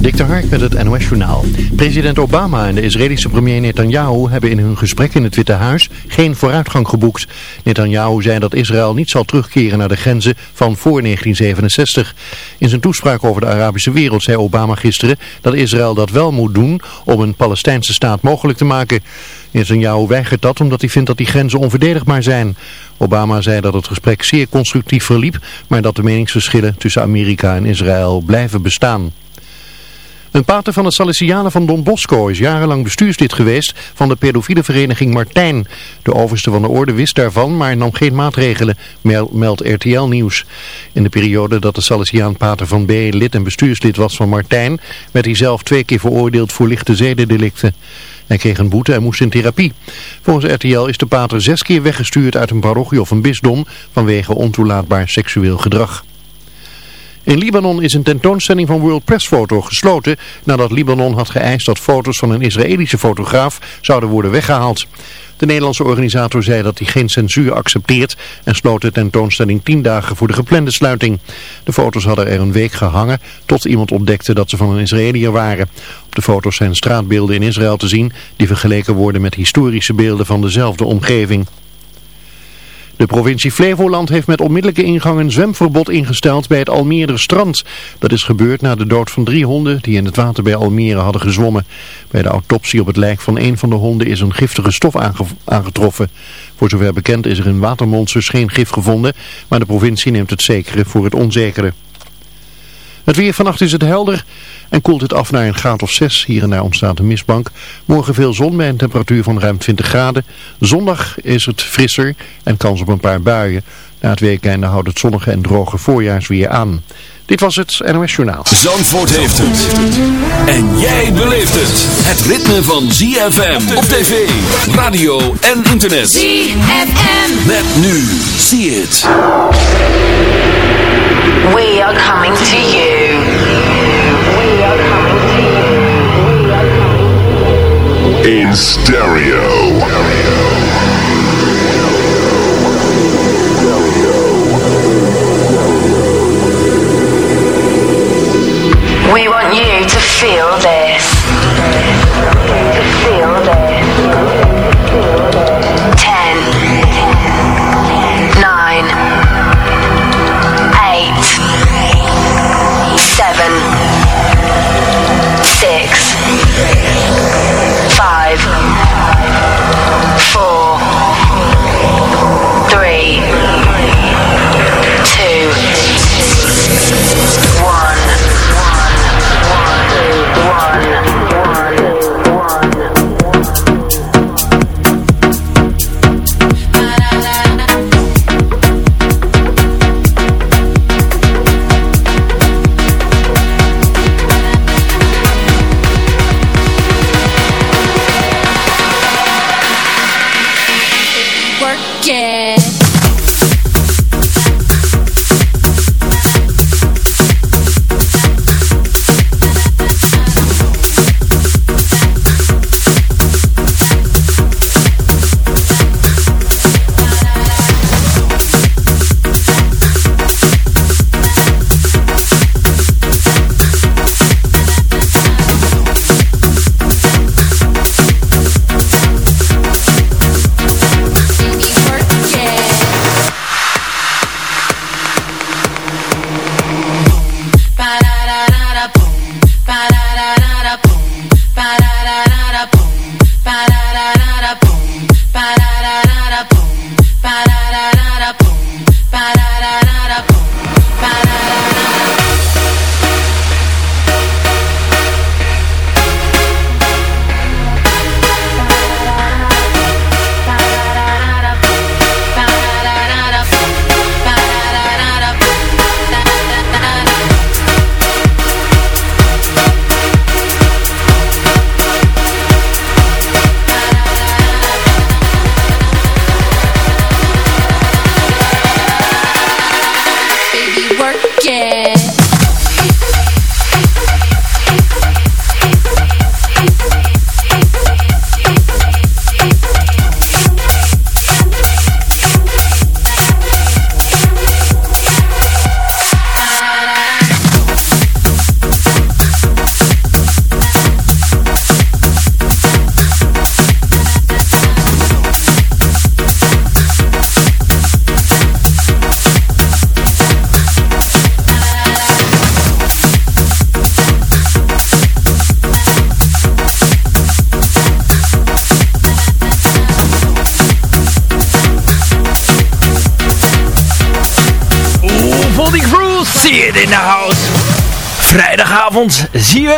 Dik de Hark met het NOS Journaal. President Obama en de Israëlische premier Netanyahu hebben in hun gesprek in het Witte Huis geen vooruitgang geboekt. Netanyahu zei dat Israël niet zal terugkeren naar de grenzen van voor 1967. In zijn toespraak over de Arabische wereld zei Obama gisteren dat Israël dat wel moet doen om een Palestijnse staat mogelijk te maken. Netanyahu weigert dat omdat hij vindt dat die grenzen onverdedigbaar zijn. Obama zei dat het gesprek zeer constructief verliep, maar dat de meningsverschillen tussen Amerika en Israël blijven bestaan. Een pater van de Salesianen van Don Bosco is jarenlang bestuurslid geweest van de pedofiele vereniging Martijn. De overste van de orde wist daarvan, maar nam geen maatregelen, meldt RTL Nieuws. In de periode dat de Salesiaan pater van B lid en bestuurslid was van Martijn, werd hij zelf twee keer veroordeeld voor lichte zedendelicten. Hij kreeg een boete en moest in therapie. Volgens RTL is de pater zes keer weggestuurd uit een parochie of een bisdom vanwege ontoelaatbaar seksueel gedrag. In Libanon is een tentoonstelling van World Press Photo gesloten nadat Libanon had geëist dat foto's van een Israëlische fotograaf zouden worden weggehaald. De Nederlandse organisator zei dat hij geen censuur accepteert en sloot de tentoonstelling tien dagen voor de geplande sluiting. De foto's hadden er een week gehangen tot iemand ontdekte dat ze van een Israëliër waren. Op de foto's zijn straatbeelden in Israël te zien die vergeleken worden met historische beelden van dezelfde omgeving. De provincie Flevoland heeft met onmiddellijke ingang een zwemverbod ingesteld bij het Almere strand. Dat is gebeurd na de dood van drie honden die in het water bij Almere hadden gezwommen. Bij de autopsie op het lijk van een van de honden is een giftige stof aangetroffen. Voor zover bekend is er in watermonsters geen gif gevonden, maar de provincie neemt het zekere voor het onzekere. Het weer vannacht is het helder en koelt het af naar een graad of 6. Hier en daar ontstaat een mistbank. Morgen veel zon bij een temperatuur van ruim 20 graden. Zondag is het frisser en kans op een paar buien. Na het weekende houdt het zonnige en droge voorjaarsweer aan. Dit was het NOS Journaal. Zandvoort heeft het. En jij beleeft het. Het ritme van ZFM op tv, radio en internet. ZFM. Met nu. See it. We are coming to you. We are coming to you. in stereo. We want you to feel this.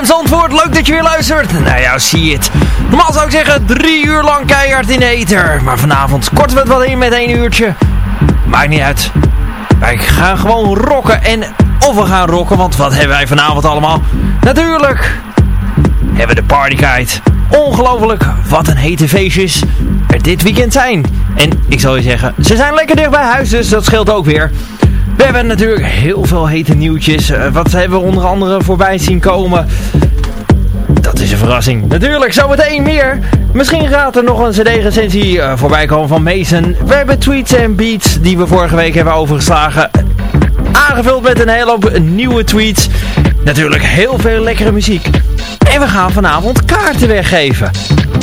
Zandvoort, leuk dat je weer luistert. Nou ja, zie het. Normaal zou ik zeggen drie uur lang keihard in de eter. Maar vanavond korten we het wat in met één uurtje. Maakt niet uit. Wij gaan gewoon rocken en of we gaan rocken, want wat hebben wij vanavond allemaal? Natuurlijk hebben we de partyguide. Ongelooflijk, wat een hete feestjes er dit weekend zijn. En ik zal je zeggen, ze zijn lekker dicht bij huis, dus dat scheelt ook weer. We hebben natuurlijk heel veel hete nieuwtjes. Eh, wat hebben we onder andere voorbij zien komen? Dat is een verrassing. Natuurlijk, zometeen meer. Misschien gaat er nog een cd-recensie uh, voorbij komen van Mason. We hebben tweets en beats die we vorige week hebben overgeslagen. Aangevuld met een hele hoop nieuwe tweets. Natuurlijk heel veel lekkere muziek. En we gaan vanavond kaarten weggeven.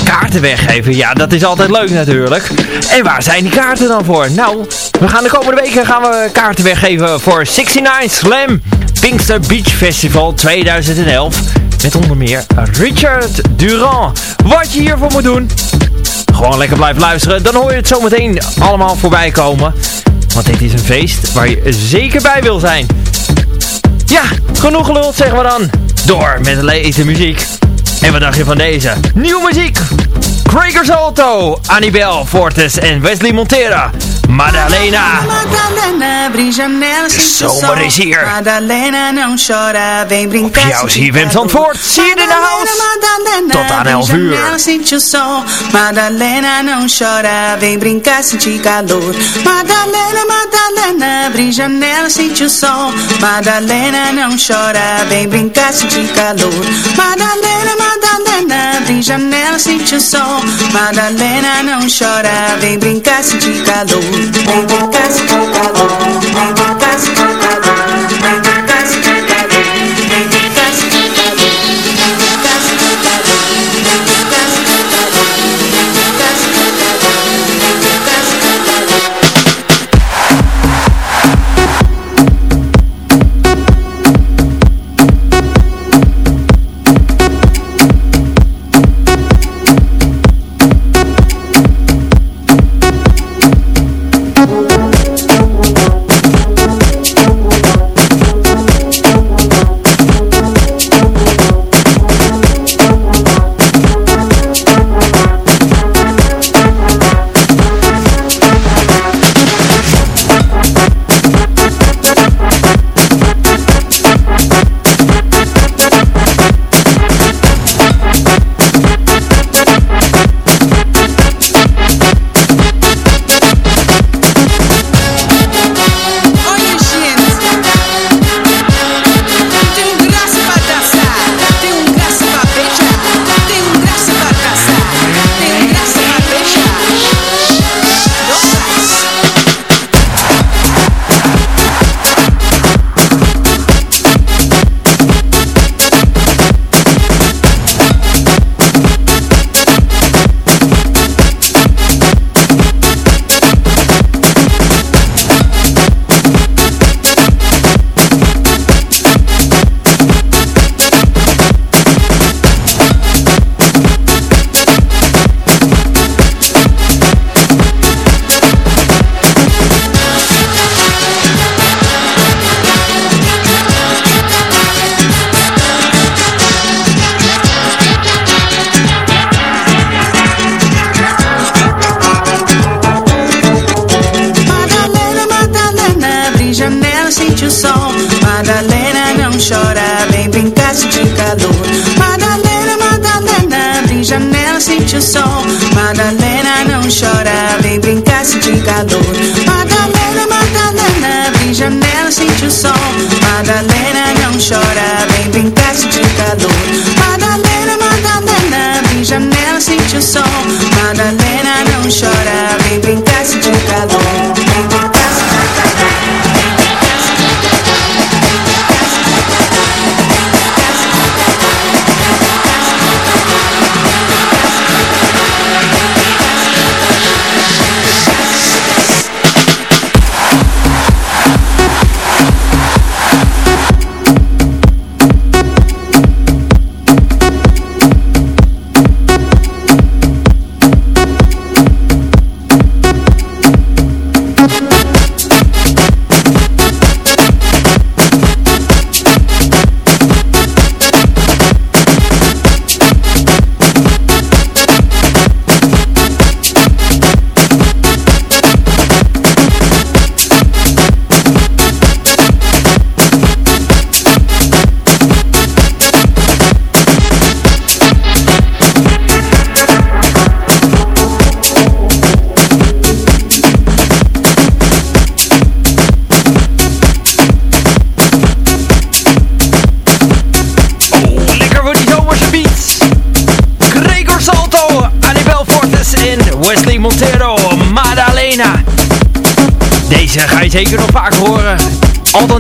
Kaarten weggeven, ja dat is altijd leuk natuurlijk. En waar zijn die kaarten dan voor? Nou, we gaan de komende weken gaan we kaarten weggeven voor 69 Slam Pinkster Beach Festival 2011. Met onder meer Richard Durand. Wat je hiervoor moet doen, gewoon lekker blijven luisteren. Dan hoor je het zometeen allemaal voorbij komen. Want dit is een feest waar je zeker bij wil zijn. Ja, genoeg geluld zeggen we dan. Door met de muziek. En wat dacht je van deze? Nieuwe muziek! Gregor Auto, Anibel Fortes en Wesley Montera. Madalena. De zomer is hier. Madalena não chora, vem brincar. Op jouw CFM Zandvoort, zie je in de house. Tot aan 11 uur. Madalena não chora, vem brincar, sentir calor. Madalena, Madalena, abre janela, sente o sol. Madalena não chora, vem brincar, sentir calor. Madalena, Madalena, abre janela, sente o sol. Madalena não chora, vem brincar, sentir calor. Vem brincar, sentir calor. Vem brincar, sentir calor.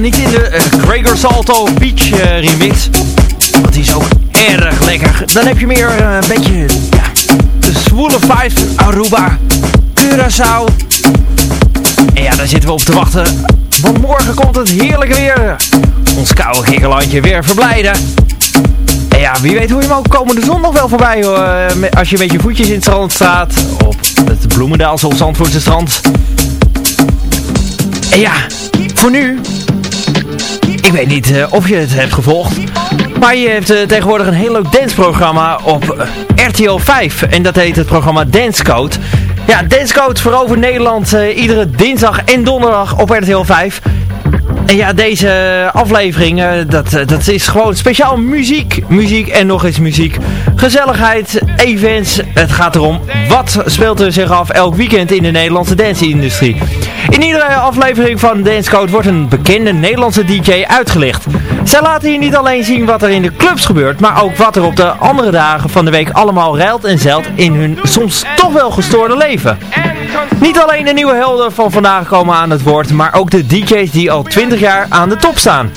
Niet in de uh, Gregor Salto Beach uh, remix. Want die is ook erg lekker. Dan heb je meer uh, een beetje ja, de zwoele vibes. Aruba, Curaçao. En ja, daar zitten we op te wachten. Want morgen komt het heerlijke weer. Ons koude kikkerlandje weer verblijden. En ja, wie weet hoe je hem komende zondag wel voorbij hoor. Als je met je voetjes in het strand staat. Op het Bloemendaalse of Zandvoortse strand. En ja, voor nu. Ik weet niet uh, of je het hebt gevolgd. Maar je hebt uh, tegenwoordig een heel leuk danceprogramma op uh, RTL 5. En dat heet het programma Dance Code. Ja, Dance Code over Nederland iedere dinsdag en donderdag op RTL 5. En ja, deze aflevering, uh, dat, dat is gewoon speciaal muziek. Muziek en nog eens muziek. Gezelligheid, events. Het gaat erom, wat speelt er zich af elk weekend in de Nederlandse dance-industrie. In iedere aflevering van Dance Code wordt een bekende Nederlandse DJ uitgelicht. Zij laten hier niet alleen zien wat er in de clubs gebeurt, maar ook wat er op de andere dagen van de week allemaal ruilt en zeilt in hun soms toch wel gestoorde leven. Niet alleen de nieuwe helden van vandaag komen aan het woord, maar ook de DJ's die al 20 jaar aan de top staan.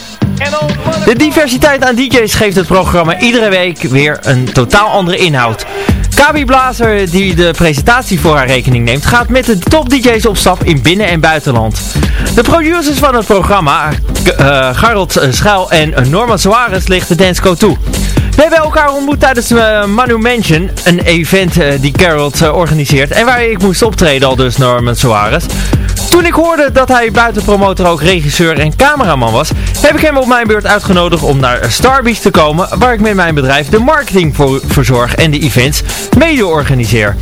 De diversiteit aan DJ's geeft het programma iedere week weer een totaal andere inhoud. Kabi Blazer, die de presentatie voor haar rekening neemt, gaat met de top DJ's op stap in binnen- en buitenland. De producers van het programma, uh, Garold Schuil en Norman Suarez, lichten dancecode toe. We hebben elkaar ontmoet tijdens de Manu Mansion, een event uh, die Carrot uh, organiseert en waar ik moest optreden al dus Norman Suarez. Toen ik hoorde dat hij buiten promotor ook regisseur en cameraman was, heb ik hem op mijn beurt uitgenodigd om naar Starbeach te komen, waar ik met mijn bedrijf de marketing voor verzorg en de events mede organiseer.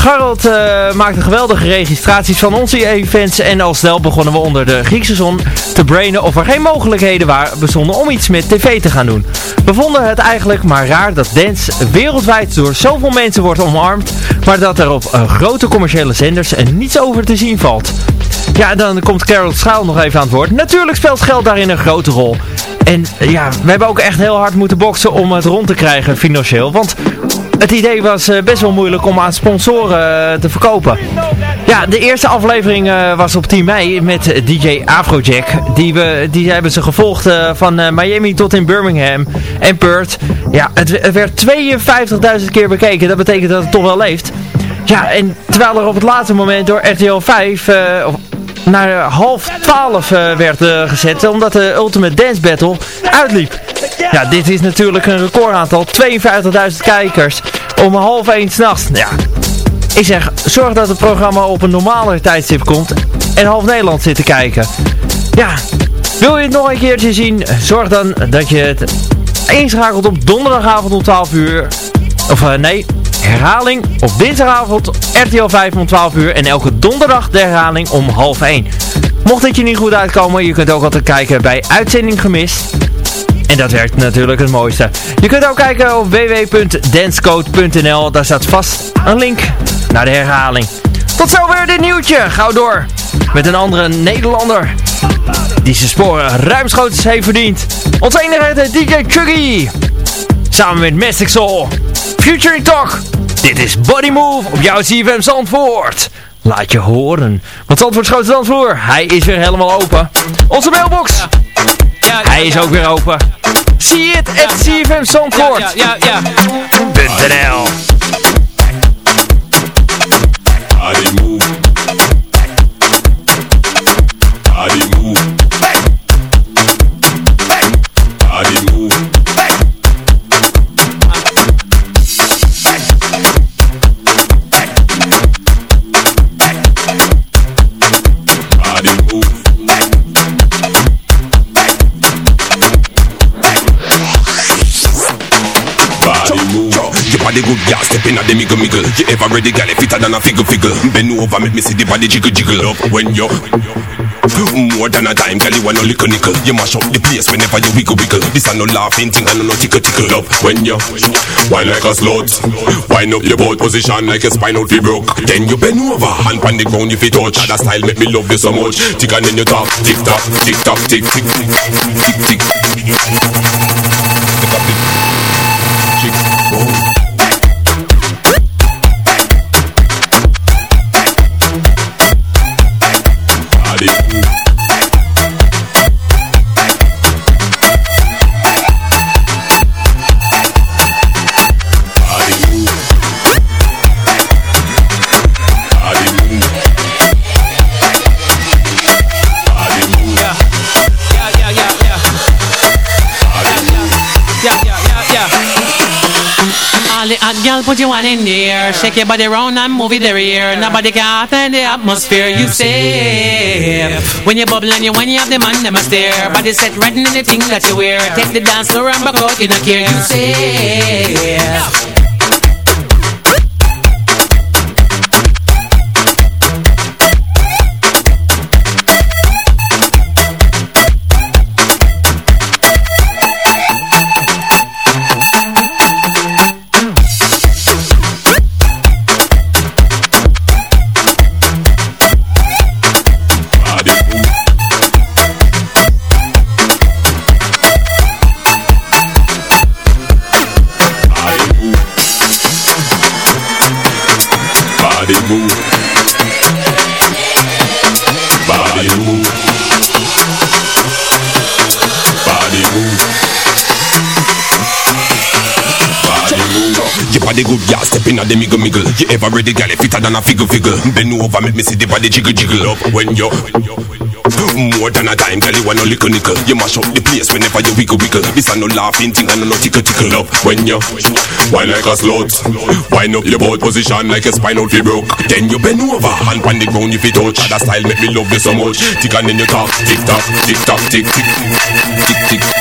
Harold uh, maakte geweldige registraties van onze events en al snel begonnen we onder de Griekse zon te brainen of er geen mogelijkheden waren bestonden om iets met tv te gaan doen. We vonden het eigenlijk maar raar dat dance wereldwijd door zoveel mensen wordt omarmd, maar dat er op uh, grote commerciële zenders niets over te zien valt. Ja, dan komt Carol Schaal nog even aan het woord. Natuurlijk speelt geld daarin een grote rol. En ja, we hebben ook echt heel hard moeten boksen om het rond te krijgen financieel. Want het idee was uh, best wel moeilijk om aan sponsoren uh, te verkopen. Ja, de eerste aflevering uh, was op 10 mei met DJ Afrojack. Die, we, die hebben ze gevolgd van Miami tot in Birmingham en Perth. Ja, het, werd 52.000 keer bekeken. Dat betekent dat het toch wel leeft. Ja, en terwijl er op het laatste moment door RTL 5 naar half 12 werd gezet. Omdat de Ultimate Dance Battle uitliep. Ja, dit is natuurlijk een recordaantal. 52.000 kijkers om half 1 s'nachts. Ja, ik zeg, zorg dat het programma op een normaler tijdstip komt en half Nederland zit te kijken. Ja, wil je het nog een keertje zien? Zorg dan dat je het inschakelt op donderdagavond om 12 uur. Of uh, nee, herhaling op dinsdagavond RTL 5 om 12 uur en elke donderdag de herhaling om half 1. Mocht het je niet goed uitkomen, je kunt ook altijd kijken bij Uitzending Gemist. En dat werkt natuurlijk het mooiste. Je kunt ook kijken op www.dancecode.nl. Daar staat vast een link naar de herhaling. Tot zover dit nieuwtje. Gauw door met een andere Nederlander. Die zijn sporen ruimschoots heeft verdiend. Ons enige DJ Chuggy. Samen met Mystic Soul. Futuring Talk. Dit is Body Move op jouw CFM Zandvoort. Laat je horen. Want Zandvoort grootste dansvloer. Hij is weer helemaal open. Onze mailbox. Hij is ook weer open. Zie het at CFM Zandvoort. Ja, ja, ja. Body good, yeah, step in at the miggle miggle. You ever ready, girl, fitter than a figgle figgle. Bend over, make me see the body jiggle jiggle up when you more than a time, girl, you want no little nickel. You mash up the place whenever you wiggle wiggle. This a no laughing thing, and no tickle tickle up when you wine like a slut. Wind up your boat position like spine out fi broke. Then you bend over, hand on the ground if you touch. That style make me love you so much. Tick and then you talk, tick tock, tick tock, tick tick tick tick tick. Tick hot girl put your one in there. Shake your body round and move it there here. Nobody can attend the atmosphere. You say when you bubble and you when you have the man them a stare. Body set right in the thing that you wear. Take the dance floor and back out in a care. You say. Ever ready, gal, fitter than a figure figure. Bend over, make me see the body jiggle jiggle up when you. More than a time, girl, you want no lickle nickel. You mash up the place whenever you wiggle wiggle. This a no laughing thing and no tickle tickle up when you. Wine like a slut, wind up your boat position like a spine out broke. Then you bend over and on the ground if you touch. That style make me love you so much. Tick and then you talk, tick tock, tick tock, tick tick, tick tick.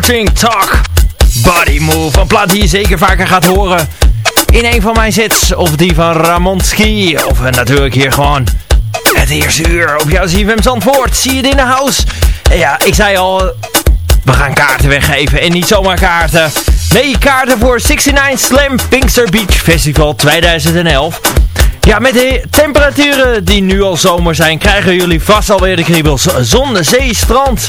Featuring Talk Body Move. Een plaat die je zeker vaker gaat horen in een van mijn sets. Of die van Ramonski. Of natuurlijk hier gewoon het eerste uur op jouw ZFM Zandvoort. Zie je het in de house. En ja, ik zei al, we gaan kaarten weggeven. En niet zomaar kaarten. Nee, kaarten voor 69 Slam Pinkster Beach Festival 2011. Ja, met de temperaturen die nu al zomer zijn, krijgen jullie vast alweer de kriebels. Zon, zee, strand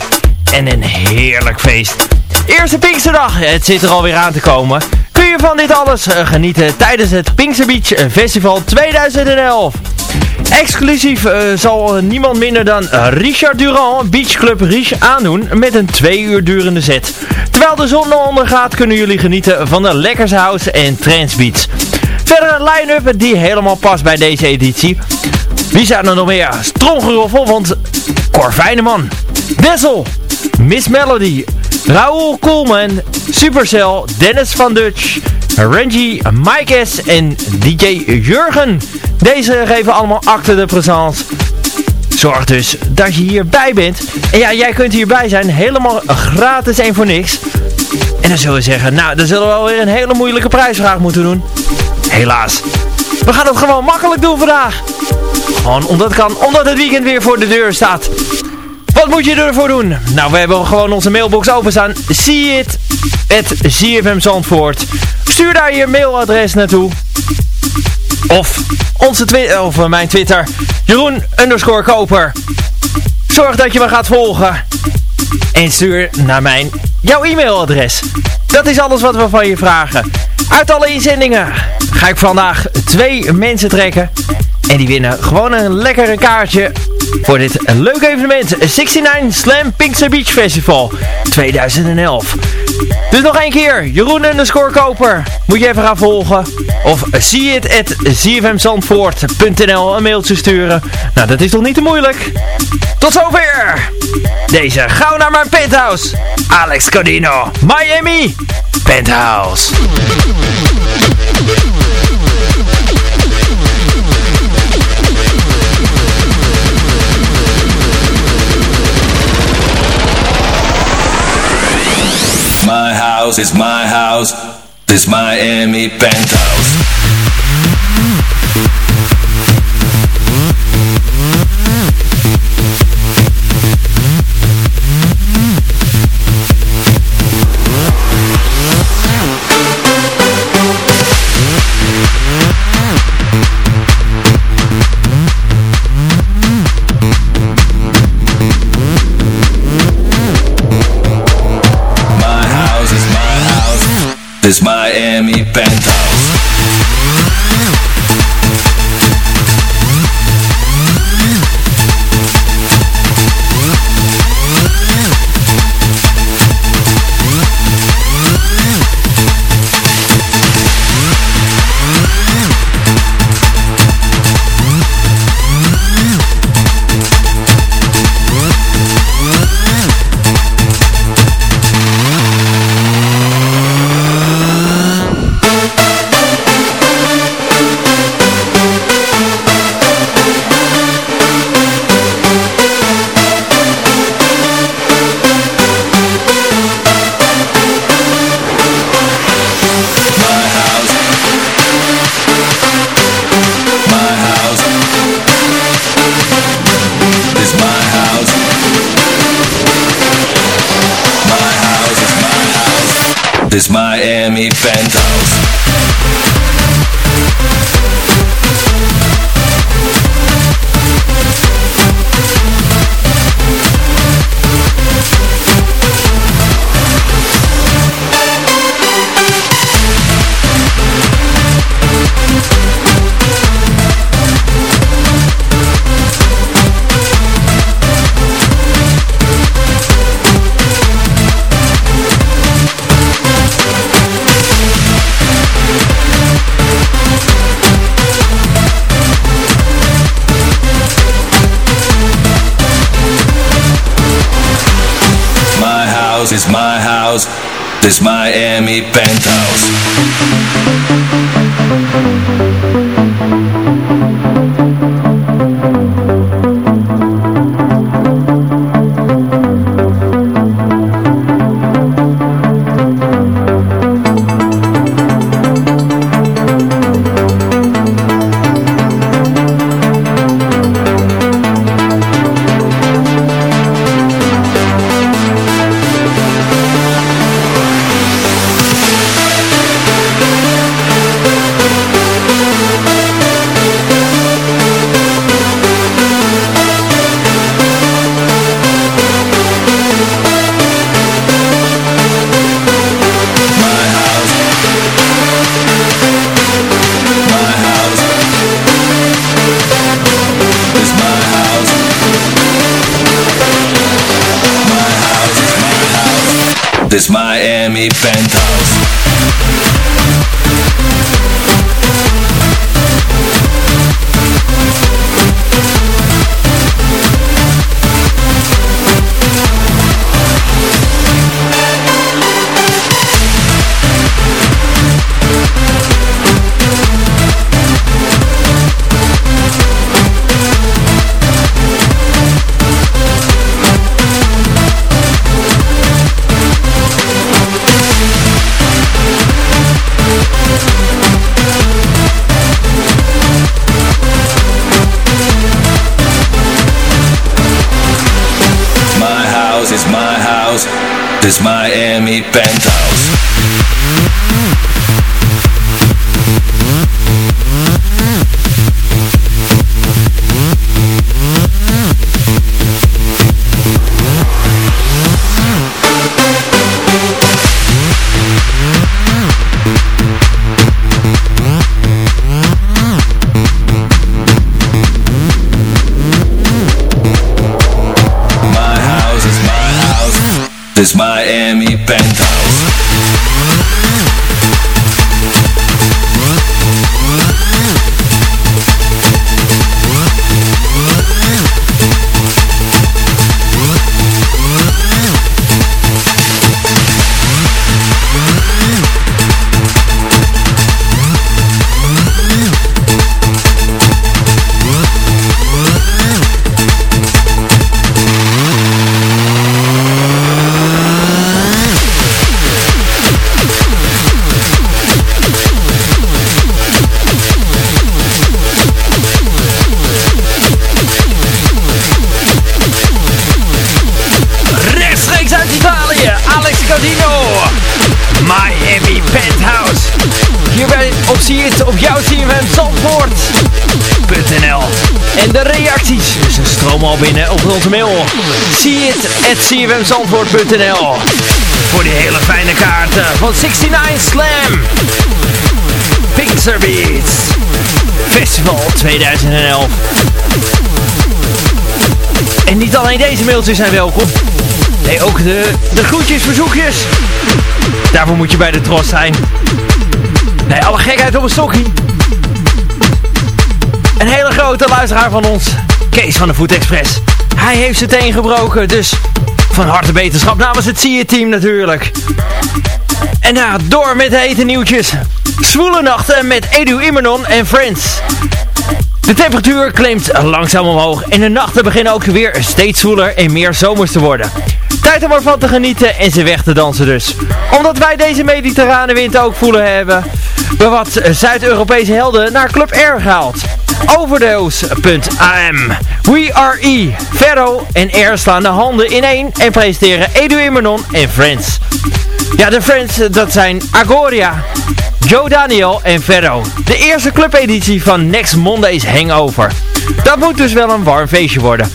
en een heerlijk feest. Eerste Pinksterdag, het zit er alweer aan te komen. Kun je van dit alles eh, genieten tijdens het Pinkster Beach eh, Festival 2011. Exclusief uh, zal niemand minder dan Richard Durand Beach Club Rich aandoen met een twee uur durende set. Terwijl de zon ondergaat kunnen jullie genieten van de Lekkers House en Trance Beats. Verder een line-up die helemaal past bij deze editie. Wie zijn er nog meer? Stromgeroffel, want Cor Fijneman, Dessel, Miss Melody, Raoul Coleman, Supercell, Dennis van Dutch, Renji, Mike S en DJ Jurgen. Deze geven allemaal acte de présence. Zorg dus dat je hierbij bent. En ja, jij kunt hierbij zijn, helemaal gratis en voor niks. En dan zullen we zeggen, nou, dan zullen we alweer een hele moeilijke prijsvraag moeten doen. Helaas. We gaan het gewoon makkelijk doen vandaag. Gewoon omdat het kan, omdat het weekend weer voor de deur staat. Wat moet je ervoor doen? Nou, we hebben gewoon onze mailbox openstaan. See it at ZFM Zandvoort. Stuur daar je mailadres naartoe. Of, onze twi of eh, mijn Twitter. Jeroen underscore koper. Zorg dat je me gaat volgen. En stuur naar mijn, jouw e-mailadres. Dat is alles wat we van je vragen. Uit alle inzendingen ga ik vandaag twee mensen trekken. En die winnen gewoon een lekkere kaartje voor dit leuke evenement. 69 Slam Pinkster Beach Festival 2011. Dus nog één keer, Jeroen en de scorekoper. Moet je even gaan volgen. Of zie het at zfmzandvoort.nl een mailtje sturen. Nou, dat is toch niet te moeilijk? Tot zover! Deze, gauw naar mijn penthouse. Alex Codino, Miami, Penthouse. house, it's my house, it's Miami penthouse. It's Miami Penthouse This Miami Phantom. is Miami Penthouse. Bentley Bandai. Onze Voor die hele fijne kaarten van 69 Slam. Pixar Beats. Festival 2011. En niet alleen deze mailtjes zijn welkom. Nee, ook de, de groetjes, verzoekjes. Daarvoor moet je bij de Tros zijn. Nee, alle gekheid op een stokje. Een hele grote luisteraar van ons. Kees van de Food Express. Hij heeft zijn teen gebroken, dus van harte beterschap namens het SIE-team natuurlijk. En nou, door met hete nieuwtjes. Zwoele nachten met Edu Imenon en Friends. De temperatuur klimt langzaam omhoog en de nachten beginnen ook weer steeds zwoeler en meer zomers te worden. Tijd om ervan te genieten en ze weg te dansen dus. Omdat wij deze mediterrane wind ook voelen hebben, we wat Zuid-Europese helden naar Club R gehaald. Overdose.am We Are E, Ferro en R slaan de handen in één en presenteren Edu Imenon en Friends. Ja, de Friends, dat zijn Agoria, Joe Daniel en Ferro. De eerste clubeditie van Next Monday's Hangover. Dat moet dus wel een warm feestje worden.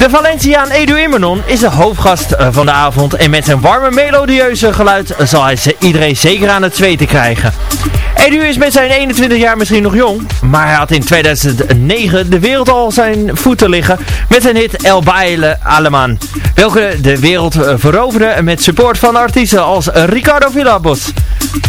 De Valentiaan Edu Immernon is de hoofdgast eh, van de avond en met zijn warme melodieuze geluid zal hij iedereen zeker aan het zweten krijgen. Edu is met zijn 21 jaar misschien nog jong, maar hij had in 2009 de wereld al zijn voeten liggen met zijn hit El Baile Aleman, welke de wereld eh, veroverde met support van artiesten als Ricardo Villabos,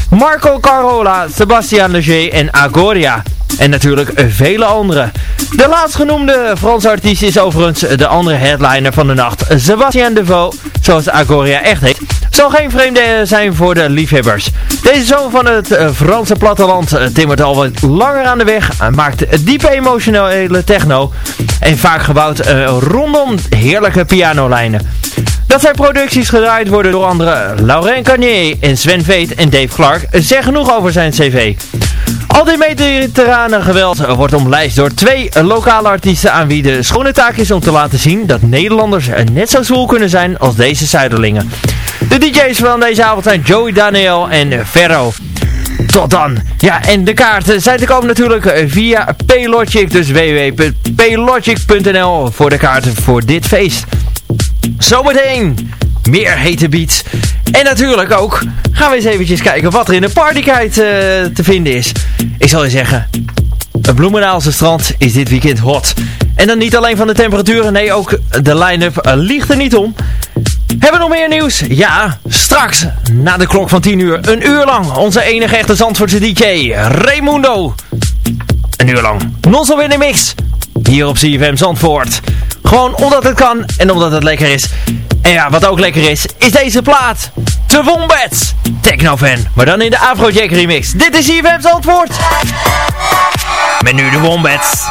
Marco Carola, Sebastian Leger en Agoria. En natuurlijk vele anderen. De laatstgenoemde Franse artiest is overigens de andere headliner van de nacht. Sebastian Deveau, zoals Agoria echt heet, zal geen vreemde zijn voor de liefhebbers. Deze zoon van het eh, Franse platteland eh, timmert al wat langer aan de weg, maakt diepe emotionele techno en vaak gebouwd eh, rondom heerlijke pianolijnen. Dat zijn producties gedraaid worden door andere Laurent Carnier en Sven Veet en Dave Clark zeggen genoeg over zijn cv. Al dit mediterrane geweld wordt omlijst door twee lokale artiesten aan wie de schone taak is om te laten zien dat Nederlanders net zo zwoel kunnen zijn als deze Zuiderlingen. De DJ's van deze avond zijn Joey Daniel en Ferro. Tot dan. Ja, en de kaarten zijn te komen natuurlijk via Paylogic, dus www.paylogic.nl voor de kaarten voor dit feest. Zometeen meer hete beats. En natuurlijk ook gaan we eens eventjes kijken wat er in de partykite uh, te vinden is. Ik zal je zeggen, het Bloemendaalse strand is dit weekend hot. En dan niet alleen van de temperaturen, nee ook de line-up uh, liegt er niet om. Hebben we nog meer nieuws? Ja, straks na de klok van 10 uur, een uur lang, onze enige echte Zandvoortse DJ, Raimundo. Een uur lang, non-stop in de mix, hier op CFM Zandvoort. Gewoon omdat het kan en omdat het lekker is. En ja, wat ook lekker is, is deze plaat. The Wombats. Technofan, maar dan in de Afrojack remix. Dit is CFM Zandvoort. Met nu de Wombats.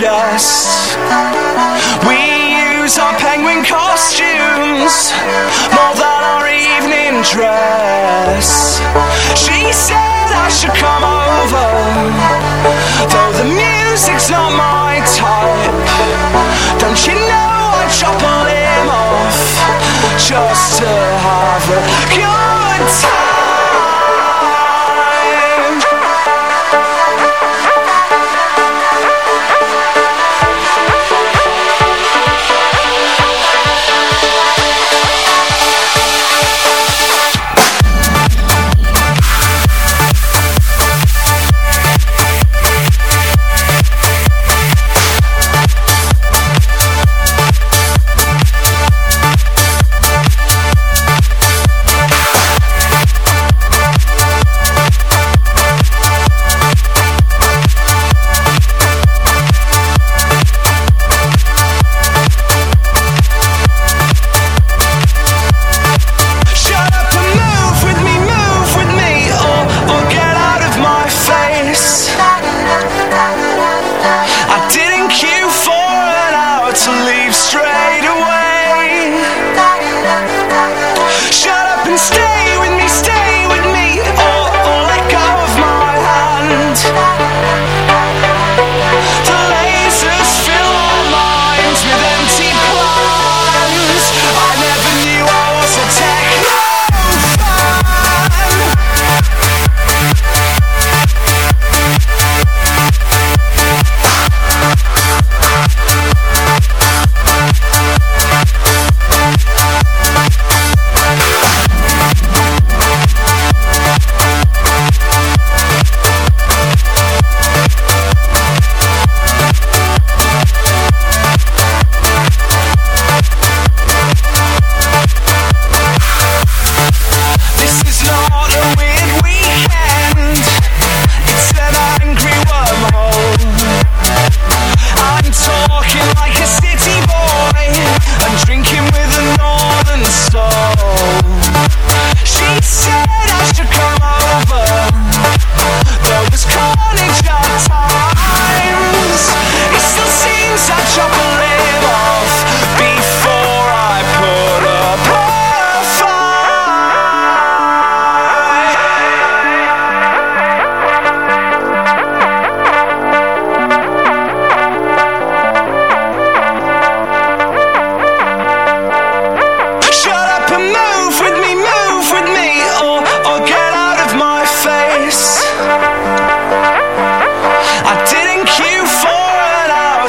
Chest. We use our penguin costumes more than our evening dress. She said I should come over, though the music's not my type. Don't you know I'd chop a limb off just to have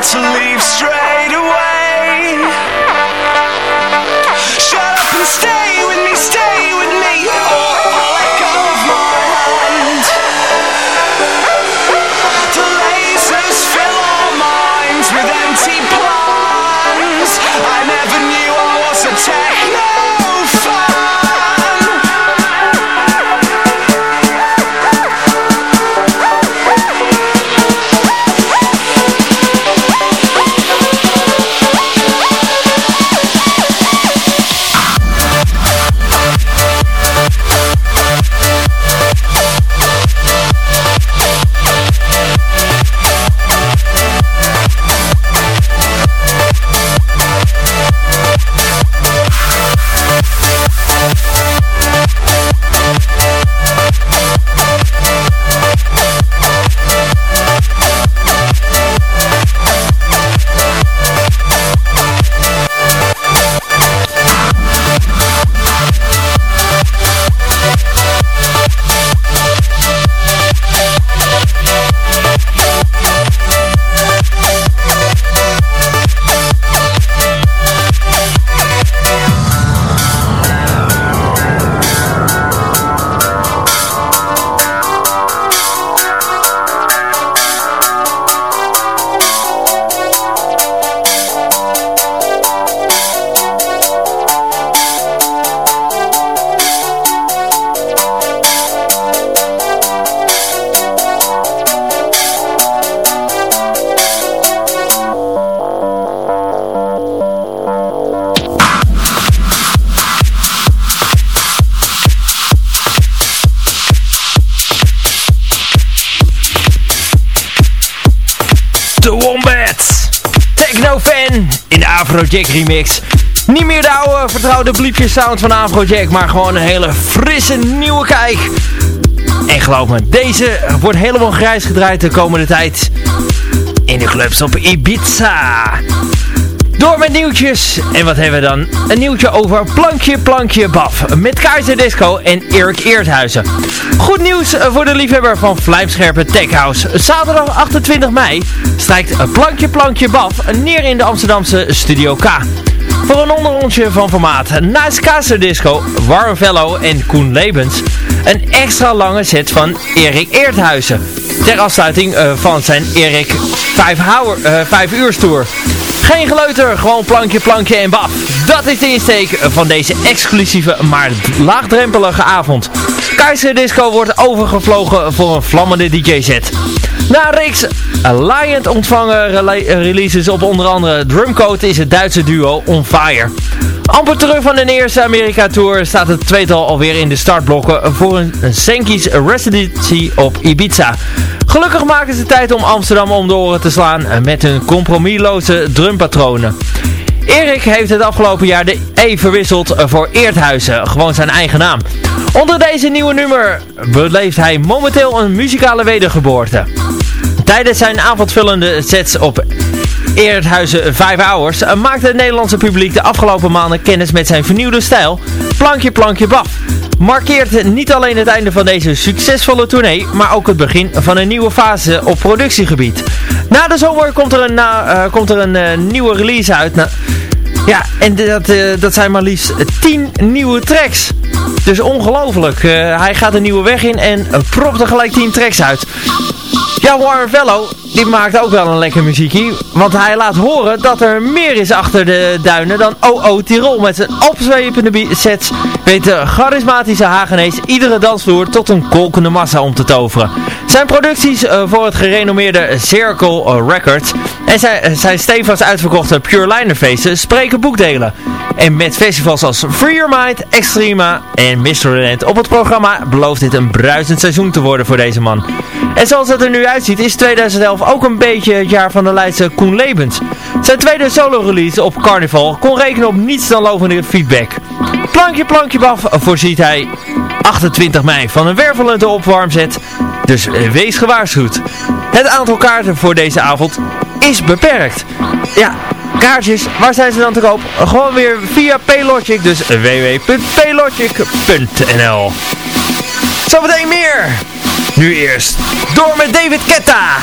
to leave straight away. Techno-fan in de Afrojack remix. Niet meer de oude vertrouwde bliepje sound van Afrojack, maar gewoon een hele frisse nieuwe kijk. En geloof me, deze wordt helemaal grijs gedraaid de komende tijd in de clubs op Ibiza. Door met nieuwtjes. En wat hebben we dan? Een nieuwtje over Plankje Plankje Baf. Met Keizer Disco en Erik Eerthuizen. Goed nieuws voor de liefhebber van Vlijmscherpe Tech House. Zaterdag 28 mei strijkt Plankje Plankje Baf neer in de Amsterdamse Studio K. Voor een onderrondje van formaat. Naast Keizer Disco, Warren Vello en Koen Lebens. Een extra lange set van Erik Eerthuizen. Ter afsluiting eh, van zijn Erik 5, hour, eh, 5 uur tour. Geen geleuter, gewoon plankje, plankje en baf. Dat is de insteek van deze exclusieve, maar laagdrempelige avond. Keizer Disco wordt overgevlogen voor een vlammende DJ-set. Na reeks laaiend ontvangen releases op onder andere Drumcode is het Duitse duo On Fire. Amper terug van de eerste Amerika-tour staat het tweetal alweer in de startblokken voor een, een Senki's residency op Ibiza. Gelukkig maken ze tijd om Amsterdam om de oren te slaan met hun compromisloze drumpatronen. Erik heeft het afgelopen jaar de E verwisseld voor Eerthuizen, gewoon zijn eigen naam. Onder deze nieuwe nummer beleeft hij momenteel een muzikale wedergeboorte. Tijdens zijn avondvullende sets op Eerthuizen 5 Hours maakte het Nederlandse publiek de afgelopen maanden kennis met zijn vernieuwde stijl, Plankje Plankje Baf. Markeert niet alleen het einde van deze succesvolle tournee, maar ook het begin van een nieuwe fase op productiegebied. Na de zomer komt er een, eh, komt er een eh, nieuwe release uit. Na- ja, en dat, eh, dat zijn maar liefst 10 nieuwe tracks. Dus ongelooflijk. Hij gaat een nieuwe weg in en propt er gelijk 10 tracks uit. Ja, Warren Vello, die maakt ook wel een lekker muziekje. Want hij laat horen dat er meer is achter de duinen dan OO Tirol. Met zijn opzwepende sets weet de charismatische Hagenees iedere dansvloer tot een kolkende massa om te toveren. Zijn producties eh, voor het gerenommeerde Circle eh, Records en zijn, eh, zijn stevast uitverkochte Pure Liner feesten spreken boekdelen. En met festivals als Free Your Mind, Extrema en Mysteryland op het programma belooft dit een bruisend seizoen te worden voor deze man. En zoals het er nu uitziet is 2011 ook een beetje het jaar van de Leidse Koen Lebens. Zijn tweede solo-release op Carnival kon rekenen op niets dan lovende feedback. Plankje plankje baf voorziet hij 28 mei van een wervelende opwarmzet, dus eh, wees gewaarschuwd. Het aantal kaarten voor deze avond is beperkt. Ja, kaartjes, waar zijn ze dan te koop? Gewoon weer via Paylogic, dus www.paylogic.nl Zometeen meer! Nu eerst, door met David Ketta!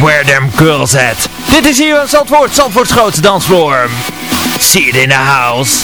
Where them girls at? Dit is hier aan Zandvoort, Zandvoorts grootste dansvloer. See it in the house.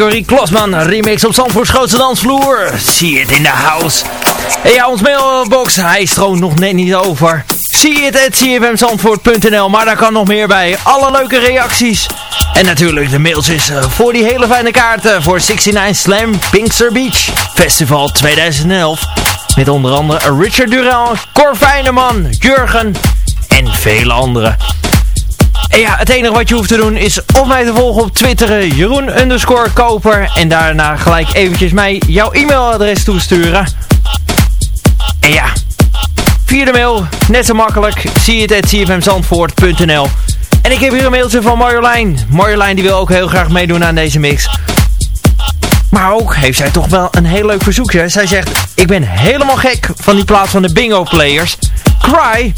Gregory Klosman remix op Zandvoorts grootste dansvloer. Zie het in de house. En ja, ons mailbox, hij stroomt nog net niet over. Zie het at cfmzandvoort.nl, maar daar kan nog meer bij. Alle leuke reacties. En natuurlijk de mailtjes eh, voor die hele fijne kaarten voor 69 Slam Pinkster Beach Festival 2011. Met onder andere Richard Durel, Cor Jurgen en vele anderen. En ja, het enige wat je hoeft te doen is of mij te volgen op Twitter, Jeroen underscore koper. En daarna gelijk eventjes mij jouw e-mailadres toesturen. En ja, via de mail, net zo makkelijk, zie het at cfmzandvoort.nl. En ik heb hier een mailtje van Marjolein. Marjolein die wil ook heel graag meedoen aan deze mix. Maar ook heeft zij toch wel een heel leuk verzoekje. Zij zegt, ik ben helemaal gek van die plaats van de bingo players. Cry,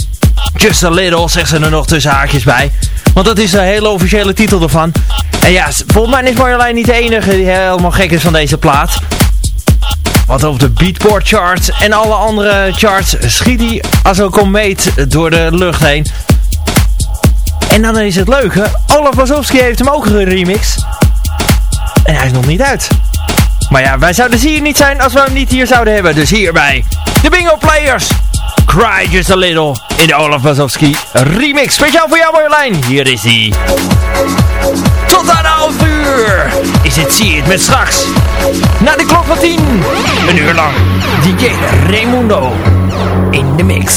just a little, zegt ze er nog tussen haakjes bij. Want dat is de hele officiële titel ervan. En ja, volgens mij is Marjolein niet de enige die helemaal gek is van deze plaat. Want op de Beatport charts en alle andere charts schiet hij als een komeet door de lucht heen. En dan is het leuke, Olaf Wazowski heeft hem ook geremixed. En hij is nog niet uit. Maar ja, wij zouden hier niet zijn als we hem niet hier zouden hebben. Dus hierbij, de Bingo Players. Cry Just A Little in de Olaf Wazowski remix. Speciaal voor jou Marjolein. Hier is hij. Tot aan half uur is het zie het met straks. Na de klok van 10. Een uur lang. DJ Raimundo in de mix.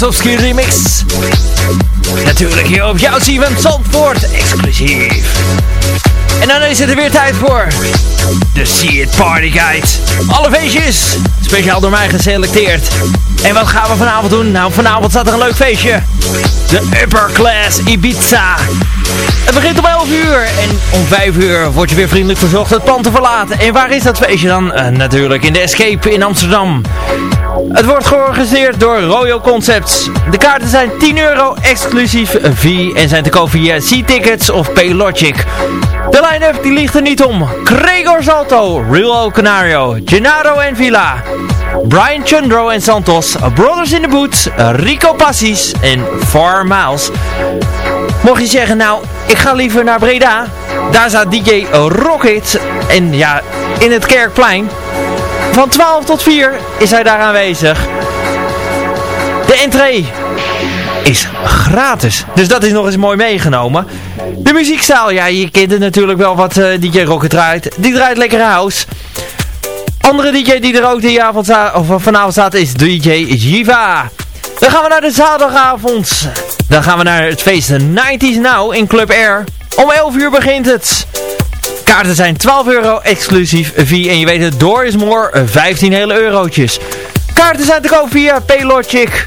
Wasowski remix. Natuurlijk hier op jouw CFM Zandvoort. Exclusief. En dan is het er weer tijd voor. De See Party Guide. Alle feestjes. Speciaal door mij geselecteerd. En wat gaan we vanavond doen? Nou, vanavond staat er een leuk feestje. De Upper Class Ibiza. Het begint om 11 uur en om 5 uur word je weer vriendelijk verzocht het pand te verlaten. En waar is dat feestje dan? Uh, natuurlijk in de Escape in Amsterdam. Het wordt georganiseerd door Royal Concepts. De kaarten zijn 10 euro exclusief fee en zijn te koop via C-Tickets of Paylogic. De line-up die ligt er niet om. Gregor Salto, Real Canario, Gennaro en Villa. Brian Chundro en Santos, Brothers in the Boots, Rico Passis en Far Miles. Mocht je zeggen, nou, ik ga liever naar Breda. Daar staat DJ Rocket. En ja, in het Kerkplein. Van 12 tot 4 is hij daar aanwezig. De entree is gratis. Dus dat is nog eens mooi meegenomen. De muziekzaal, ja, je kent het natuurlijk wel wat uh, DJ Rocket draait. Die draait lekker house. Andere DJ die er ook die avond of vanavond staat is DJ Jiva. Dan gaan we naar de zaterdagavond. Dan gaan we naar het feest 90s Now in Club Air. Om 11 uur begint het. Kaarten zijn 12 euro exclusief via en je weet het, door is more, 15 hele eurotjes. Kaarten zijn te koop via Paylogic.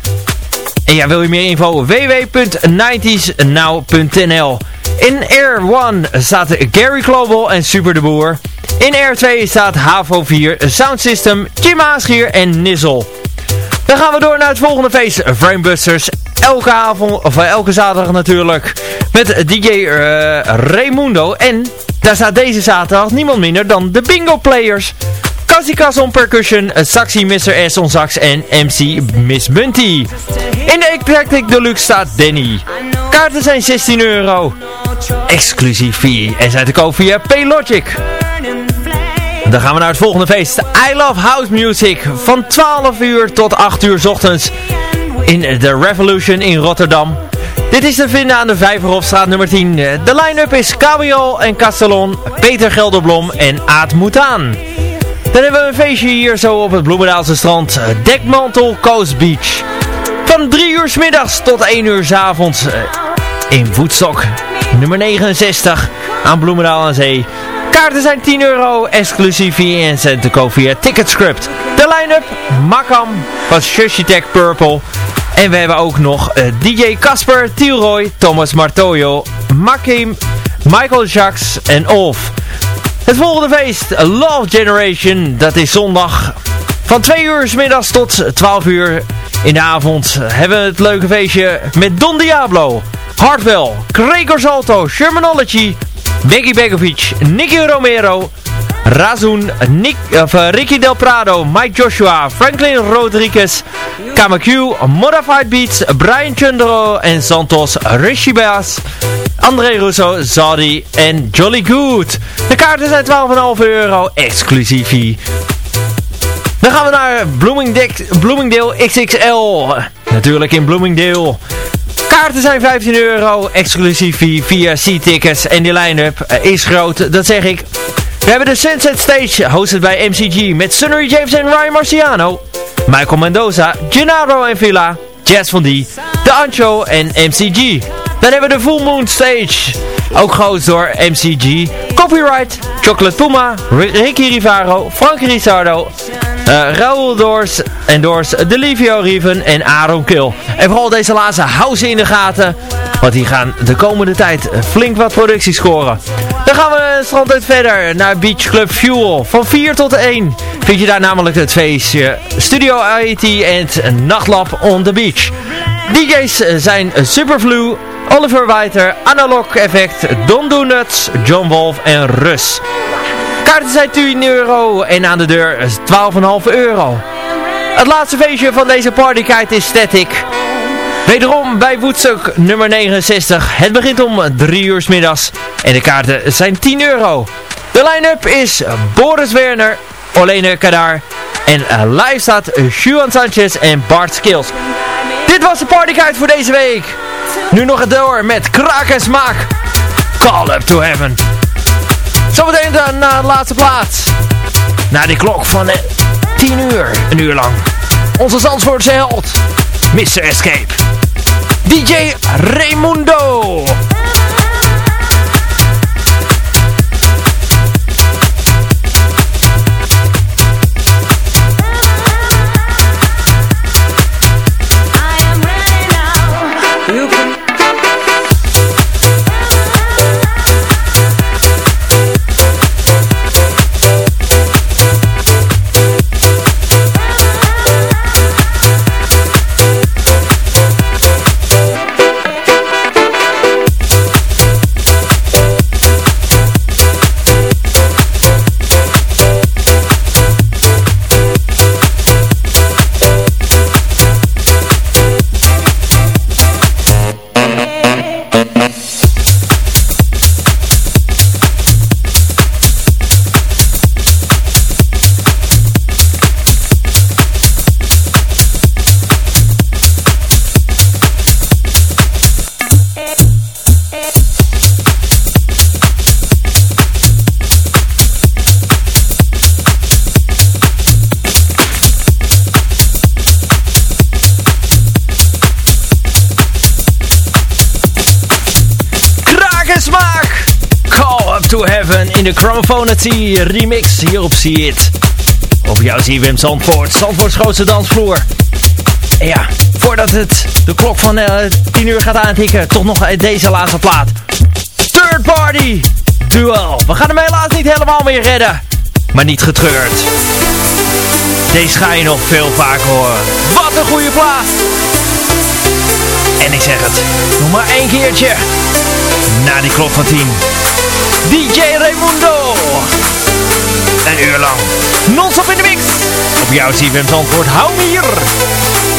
En ja, wil je meer info? www.90snow.nl In Air 1 staat Gary Global en Super de Boer. In Air 2 staat HAVO 4, Sound System, Jim Aasgier en Nizzle. Dan gaan we door naar het volgende feest, Framebusters. Elke avond, of elke zaterdag natuurlijk, met DJ uh, Raimundo. En daar staat deze zaterdag niemand minder dan de Bingo Players. Kassikas on percussion, Saxi Mr. S on sax en MC Miss Bunty. In de Eclectic Deluxe staat Danny. Kaarten zijn 16 euro. Exclusief fee en zijn te koop via Paylogic. Dan gaan we naar het volgende feest. I Love House Music. Van 12 uur tot 8 uur ochtends. In The Revolution in Rotterdam. Dit is te vinden aan de Vijverhofstraat nummer 10. De line-up is Cabriol en Castellon, Peter Gelderblom en Aad Moutaan. Dan hebben we een feestje hier zo op het Bloemendaalse strand. Dekmantel Coast Beach. Van 3 uur s middags tot 1 uur s avonds. In Woodstock nummer 69 aan Bloemendaal aan Zee. Kaarten zijn 10 euro, exclusief via en te koop via Ticketscript. De line-up, Makam van Shushi Tech Purple. En we hebben ook nog uh, DJ Casper, Tilroy, Thomas Martoyo, Makim, Michael Jacques en Olf. Het volgende feest, Love Generation, dat is zondag van 2 uur s middags tot 12 uur in de avond. Hebben we het leuke feestje met Don Diablo, Hartwell, Gregor Salto, Shermanology, Becky Begovic, Nicky Romero, Razun, Nick, of, uh, Ricky Del Prado, Mike Joshua, Franklin Rodriguez, Kamaku, Modified Beats, Brian Chundro en Santos Rishibas, André Russo, Zadi en Jolly Good. De kaarten zijn 12,5 euro, exclusief. Dan gaan we naar Bloomingdale XXL. Natuurlijk in Bloomingdale. Kaarten zijn 15 euro, exclusief via C-tickets en die line-up is groot, dat zeg ik. We hebben de Sunset Stage, hosted bij MCG, met Sunnery James en Ryan Marciano. Michael Mendoza, Gennaro en Villa, Jazz van D, The Ancho en MCG. Dan hebben we de Full Moon Stage, ook gehost door MCG, Copyright, Chocolate Puma, Ricky Rivaro, Frank Rizardo, uh, Raoul Doors en Doors, Delivio Riven en Aaron Kill. En vooral deze laatste hou ze in de gaten, want die gaan de komende tijd flink wat productie scoren. Dan gaan we strand uit verder naar Beach Club Fuel. Van 4 tot 1 vind je daar namelijk het feestje Studio IT en Nachtlab on the Beach. DJ's zijn Superflu, Oliver Weiter, Analog Effect, Don Donuts, John Wolf en Rus. Kaarten zijn 10 euro en aan de deur 12,5 euro. Het laatste feestje van deze partykite is Static. Wederom bij Woodstock nummer 69. Het begint om 3 uur middags en de kaarten zijn 10 euro. De line-up is Boris Werner, Olene Kadar en live staat Juan Sanchez en Bart Skills. Dit was de partykite voor deze week. Nu nog het door met kraak en smaak. Call up to heaven. Zometeen dan naar de laatste plaats. Naar die klok van 10 uur, een uur lang. Onze Zandvoortse held. Mr. Escape. DJ Raimundo. Chromophonity remix hier op See It. Op jouw CWM Zandvoort, Zandvoorts grootste dansvloer. En ja, voordat het de klok van uh, eh, 10 uur gaat aantikken, toch nog deze laatste plaat. Third Party Duel. We gaan hem helaas niet helemaal meer redden, maar niet getreurd. Deze ga je nog veel vaker horen. Wat een goede plaat! En ik zeg het, nog maar één keertje. Na die klok van 10. DJ Raimundo. Een uur lang. Non-stop in de mix. Op jouw CFM antwoord. Hou me hier.